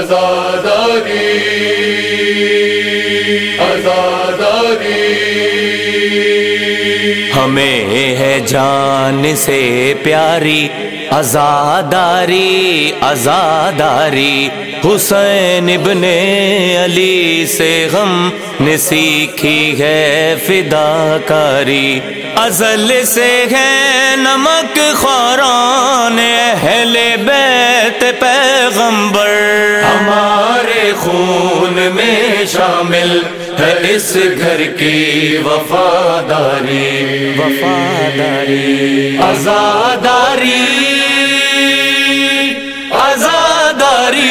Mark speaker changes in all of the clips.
Speaker 1: آزاداری آزاداری
Speaker 2: ہمیں ہے جان سے پیاری ازاداری ازاداری حسین ابن علی سے غم نے سیکھی ہے فدا کاری ازل سے ہے نمک خوران اہل بیت پیغمبر۔
Speaker 1: خون میں شامل ہے اس گھر کی وفاداری۔
Speaker 2: وفاداری۔
Speaker 1: آزاداری۔ آزاداری۔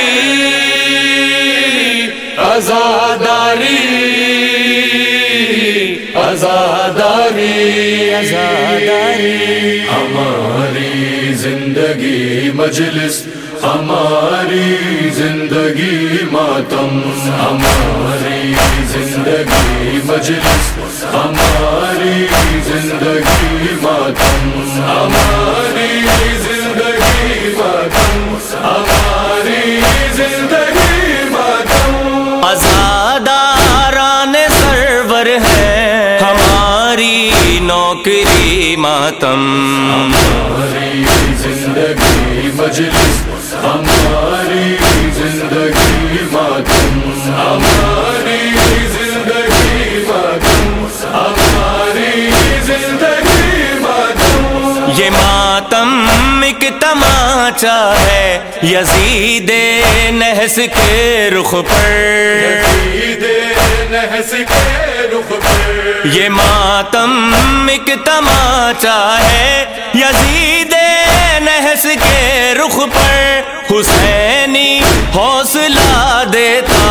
Speaker 1: آزاداری۔ آزاداری۔
Speaker 2: آزاداری۔
Speaker 1: ہماری زندگی مجلس ہماری زندگی ماتم ہماری زندگی مجلس ہماری زندگی ماتم ہماری زندگی ماتم ہماری زندگی ماتم۔
Speaker 2: ازاداران سرور ہے ہماری نوکری ماتم۔
Speaker 1: ہماری زندگی مجلس زندگی ماتم ہماری زندگی ماتم ہماری زندگی ماتم
Speaker 2: یہ ماتم ایک تماچا ہے یزید نحس کے رخ پر۔
Speaker 1: عید نحس کے رخ پر۔
Speaker 2: یہ ماتم ایک تماچا ہے یزید نحس کے رخ پر حسینی حوصلہ دیتا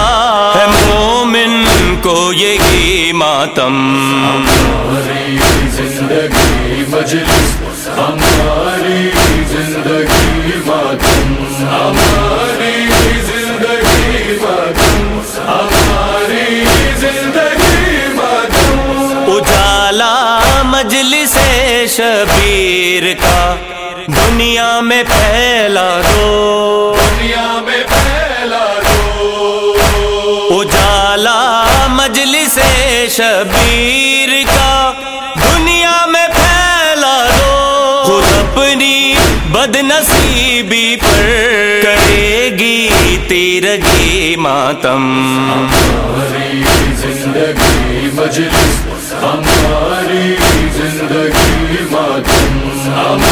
Speaker 2: ہے مومن کو یہی ماتم۔
Speaker 1: ہماری زندگی مجلس ہماری زندگی ماتم ہماری زندگی ماتم ہماری زندگی ماتم
Speaker 2: اجالا مجلس شبیر کا دنیا میں پھیلا دو۔
Speaker 1: دنیا میں پھیلا دو۔
Speaker 2: اجالا مجلس شبیر کا دنیا میں پھیلا دو۔ خود اپنی بد نصیبی پر کرے گی تیرگی ماتم۔
Speaker 1: زندگی مجلس ہماری زندگی ماتم۔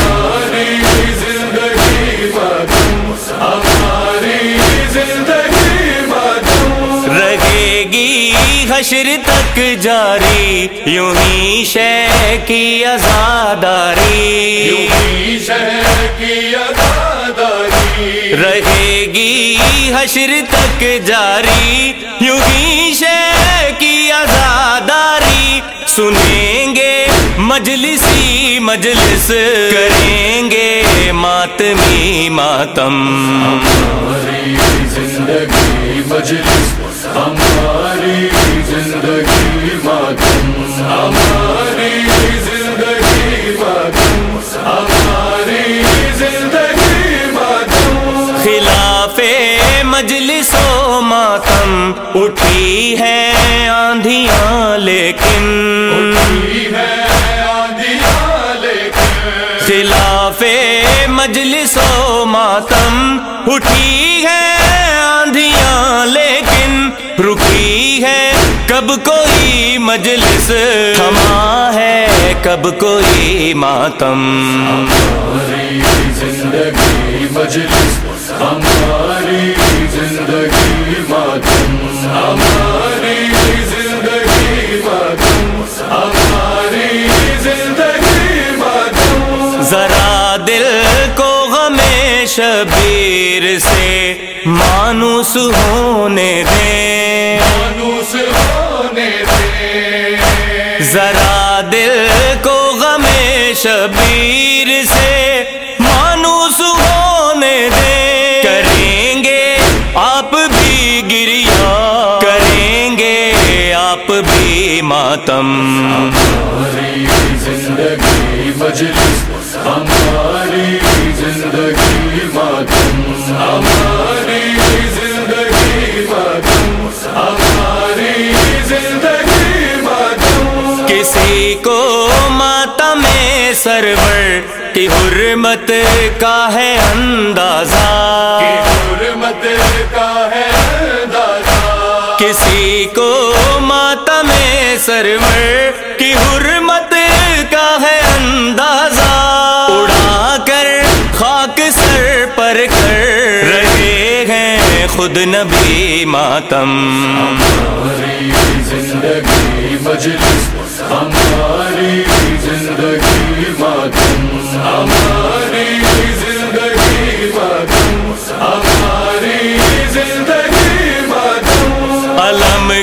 Speaker 2: حشر تک جاری یوں ہی شے کی آزاداری۔ رہے گی حشر تک جاری یوں ہی شے کی آزاداری۔ سنیں گے مجلسی مجلس کریں گے ماتمی ماتم۔
Speaker 1: زندگی مجلس۔ ہماری زندگی ماتم ہماری زندگی ماتم ہماری زندگی ماتم
Speaker 2: خلاف مجلس و ماتم اٹھی ہے آندھیاں لیکن۔
Speaker 1: اٹھی ہے
Speaker 2: خلاف مجلس و ماتم اٹھی ہے کوئی مجلس تھما ہے؟ کب کوئی ماتم؟
Speaker 1: ہماری زندگی مجلس ہماری زندگی ماتم ہماری زندگی ماتم ہماری زندگی ماتم
Speaker 2: ذرا دل کو غم شبیر سے مانوس ہونے دیں۔
Speaker 1: دے
Speaker 2: ذرا دل کو غم شبیر سے مانوس ہونے دیں کریں گے آپ بھی گریا۔ کریں گے آپ بھی ماتم۔
Speaker 1: ہماری زندگی مجلس، ہماری زندگی۔
Speaker 2: سرور کی حرمت کا ہے اندازہ۔
Speaker 1: حرمت کا ہے اندازہ۔
Speaker 2: کسی کو ماتم سرور کی حرمت کا ہے اندازہ۔ اڑا کر خاک سر پر کر رہے ہیں خود نبی ماتم۔
Speaker 1: زندگی مجلس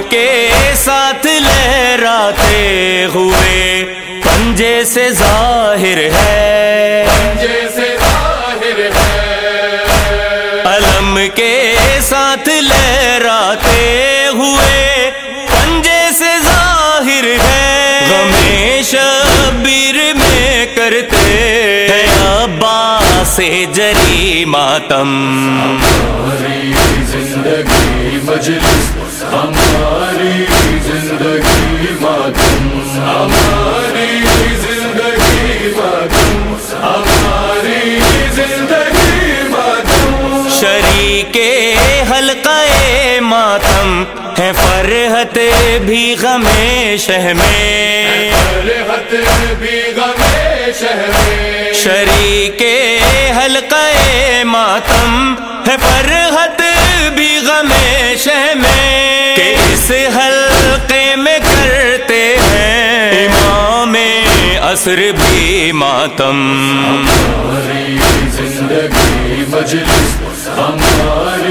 Speaker 2: کے ساتھ لہراتے ہوئے پنجے سے ظاہر ہے۔
Speaker 1: ظاہر ہے۔
Speaker 2: علم کے ساتھ لہراتے ہوئے پنجے سے ظاہر ہے۔ غم شبیر میں کرتے ہیں ابا سے جری ماتم۔
Speaker 1: زندگی مجلس ہماری زندگی ماتم ہماری زندگی ماتم ہماری زندگی ماتم
Speaker 2: شریک حلقہ ماتم ہے فرحت بھی غم شہ میں۔
Speaker 1: فرحت بھی غم شہر میں۔
Speaker 2: شریک حلقہ ماتم ہے فرحت شہ میں کہ اس حلقے میں کرتے ہیں امام عصر بھی ماتم۔
Speaker 1: ہماری زندگی مجلس ہماری زندگی